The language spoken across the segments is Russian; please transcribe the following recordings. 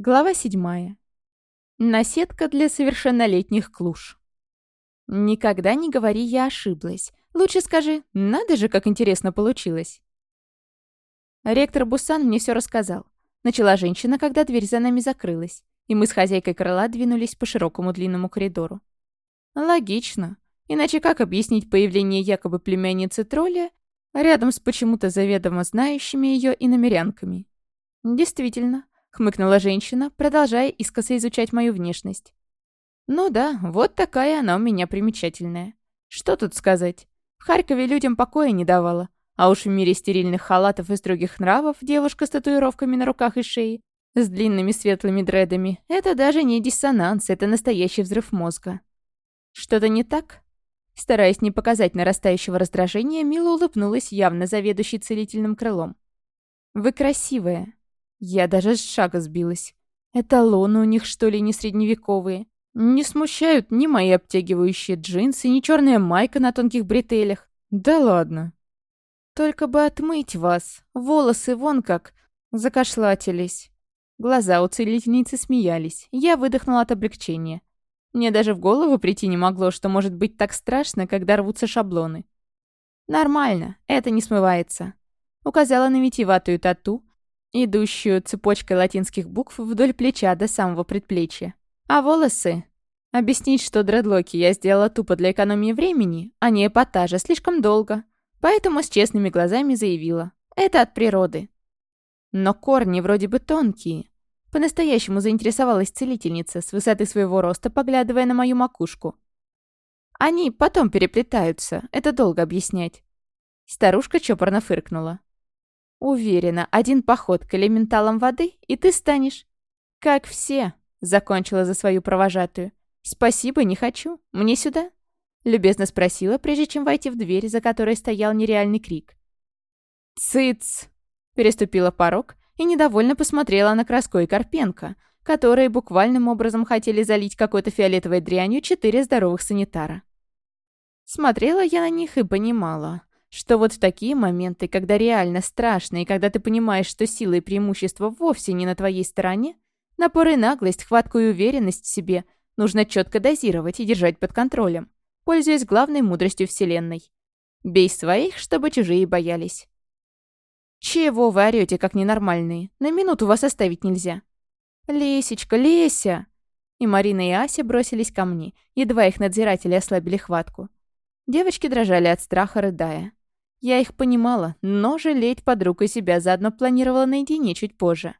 Глава седьмая. Наседка для совершеннолетних клуш. «Никогда не говори, я ошиблась. Лучше скажи, надо же, как интересно получилось». Ректор Бусан мне все рассказал. Начала женщина, когда дверь за нами закрылась, и мы с хозяйкой крыла двинулись по широкому длинному коридору. Логично. Иначе как объяснить появление якобы племянницы тролля рядом с почему-то заведомо знающими ее иномерянками? Действительно, хмыкнула женщина, продолжая искоса изучать мою внешность. «Ну да, вот такая она у меня примечательная. Что тут сказать? В Харькове людям покоя не давала, а уж в мире стерильных халатов и строгих нравов девушка с татуировками на руках и шее, с длинными светлыми дредами, это даже не диссонанс, это настоящий взрыв мозга». «Что-то не так?» Стараясь не показать нарастающего раздражения, Мила улыбнулась явно заведующей целительным крылом. «Вы красивая», я даже с шага сбилась. Эталоны у них, что ли, не средневековые? Не смущают ни мои обтягивающие джинсы, ни черная майка на тонких бретелях. Да ладно. Только бы отмыть вас. Волосы вон как закошлатились. Глаза у целительницы смеялись. Я выдохнула от облегчения. Мне даже в голову прийти не могло, что может быть так страшно, когда рвутся шаблоны. «Нормально, это не смывается», — указала на витиеватую тату, идущую цепочкой латинских букв вдоль плеча до самого предплечья. А волосы? Объяснить, что дредлоки я сделала тупо для экономии времени, а не эпатажа, слишком долго. Поэтому с честными глазами заявила. Это от природы. Но корни вроде бы тонкие. По-настоящему заинтересовалась целительница, с высоты своего роста поглядывая на мою макушку. Они потом переплетаются, это долго объяснять. Старушка чопорно фыркнула. «Уверена, один поход к элементалам воды, и ты станешь...» «Как все», — закончила за свою провожатую. «Спасибо, не хочу. Мне сюда?» Любезно спросила, прежде чем войти в дверь, за которой стоял нереальный крик. «Цыц!» Переступила порог и недовольно посмотрела на Краско и Карпенко, которые буквальным образом хотели залить какой-то фиолетовой дрянью четыре здоровых санитара. Смотрела я на них и понимала что вот в такие моменты, когда реально страшно и когда ты понимаешь, что силы и преимущества вовсе не на твоей стороне, напор и наглость, хватку и уверенность в себе нужно четко дозировать и держать под контролем, пользуясь главной мудростью Вселенной. Бей своих, чтобы чужие боялись. «Чего вы орете, как ненормальные? На минуту вас оставить нельзя». «Лесечка, Леся!» И Марина и Ася бросились ко мне, едва их надзиратели ослабили хватку. Девочки дрожали от страха, рыдая. Я их понимала, но жалеть подруг и себя заодно планировала наедине чуть позже.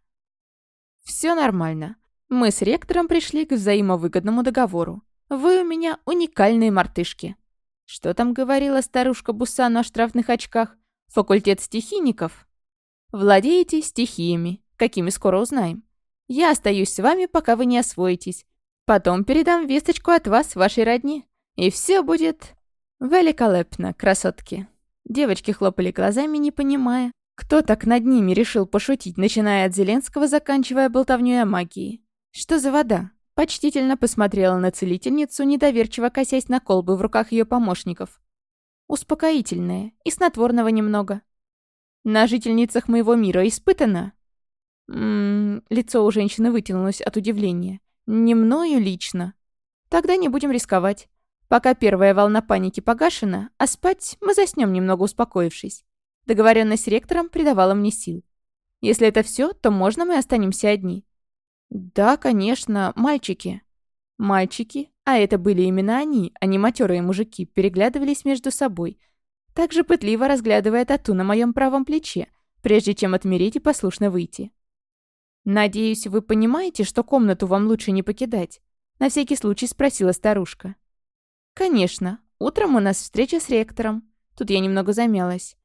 Все нормально. Мы с ректором пришли к взаимовыгодному договору. Вы у меня уникальные мартышки. Что там говорила старушка Бусану о штрафных очках? Факультет стихийников? Владеете стихиями, какими скоро узнаем. Я остаюсь с вами, пока вы не освоитесь. Потом передам весточку от вас, вашей родни. И все будет великолепно, красотки. Девочки хлопали глазами, не понимая, кто так над ними решил пошутить, начиная от Зеленского, заканчивая болтовнёй о магии. «Что за вода?» Почтительно посмотрела на целительницу, недоверчиво косясь на колбы в руках ее помощников. «Успокоительное и снотворного немного». «На жительницах моего мира испытано?» «Ммм...» Лицо у женщины вытянулось от удивления. «Не мною лично. Тогда не будем рисковать. Пока первая волна паники погашена, а спать мы заснем немного успокоившись. Договоренность с ректором придавала мне сил. Если это все, то можно мы останемся одни? Да, конечно, мальчики. Мальчики, а это были именно они, а не матерые мужики, переглядывались между собой, также пытливо разглядывая тату на моем правом плече, прежде чем отмереть и послушно выйти. «Надеюсь, вы понимаете, что комнату вам лучше не покидать?» — на всякий случай спросила старушка. «Конечно. Утром у нас встреча с ректором». Тут я немного замялась.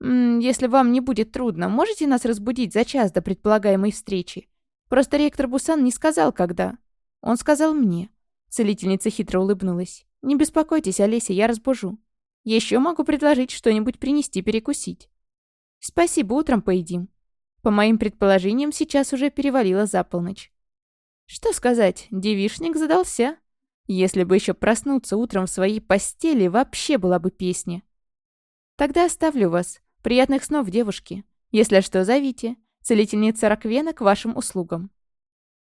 «М -м, «Если вам не будет трудно, можете нас разбудить за час до предполагаемой встречи? Просто ректор Бусан не сказал, когда. Он сказал мне». Целительница хитро улыбнулась. «Не беспокойтесь, Олеся, я разбужу. Еще могу предложить что-нибудь принести перекусить». «Спасибо, утром поедим». По моим предположениям, сейчас уже перевалило за полночь. Что сказать, девишник задался. Если бы еще проснуться утром в своей постели, вообще была бы песня. Тогда оставлю вас. Приятных снов, девушки. Если что, зовите. Целительница Раквена к вашим услугам.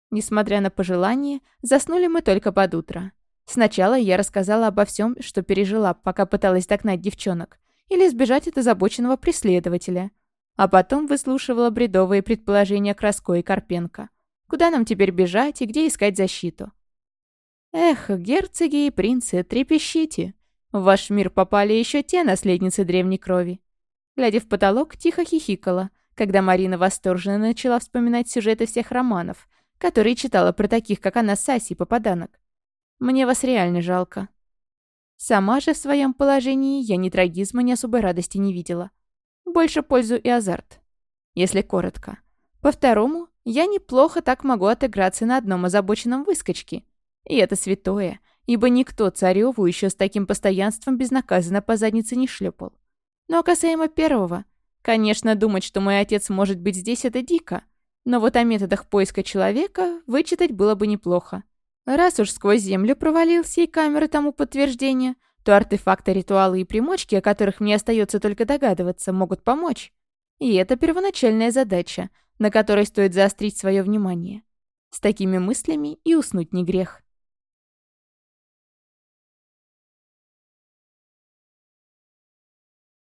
Несмотря на пожелание, заснули мы только под утро. Сначала я рассказала обо всем, что пережила, пока пыталась догнать девчонок, или сбежать от озабоченного преследователя. А потом выслушивала бредовые предположения Краско и Карпенко. Куда нам теперь бежать и где искать защиту? «Эх, герцоги и принцы, трепещите! В ваш мир попали еще те наследницы древней крови!» Глядя в потолок, тихо хихикала, когда Марина восторженно начала вспоминать сюжеты всех романов, которые читала про таких, как она, Саси и Попаданок. «Мне вас реально жалко». Сама же в своем положении я ни трагизма, ни особой радости не видела. Больше пользу и азарт. Если коротко. По второму, я неплохо так могу отыграться на одном озабоченном выскочке – и это святое, ибо никто цареву еще с таким постоянством безнаказанно по заднице не шлепал. Ну а касаемо первого, конечно, думать, что мой отец может быть здесь, это дико. Но вот о методах поиска человека вычитать было бы неплохо. Раз уж сквозь землю провалился и камеры тому подтверждение, то артефакты, ритуалы и примочки, о которых мне остается только догадываться, могут помочь. И это первоначальная задача, на которой стоит заострить свое внимание. С такими мыслями и уснуть не грех.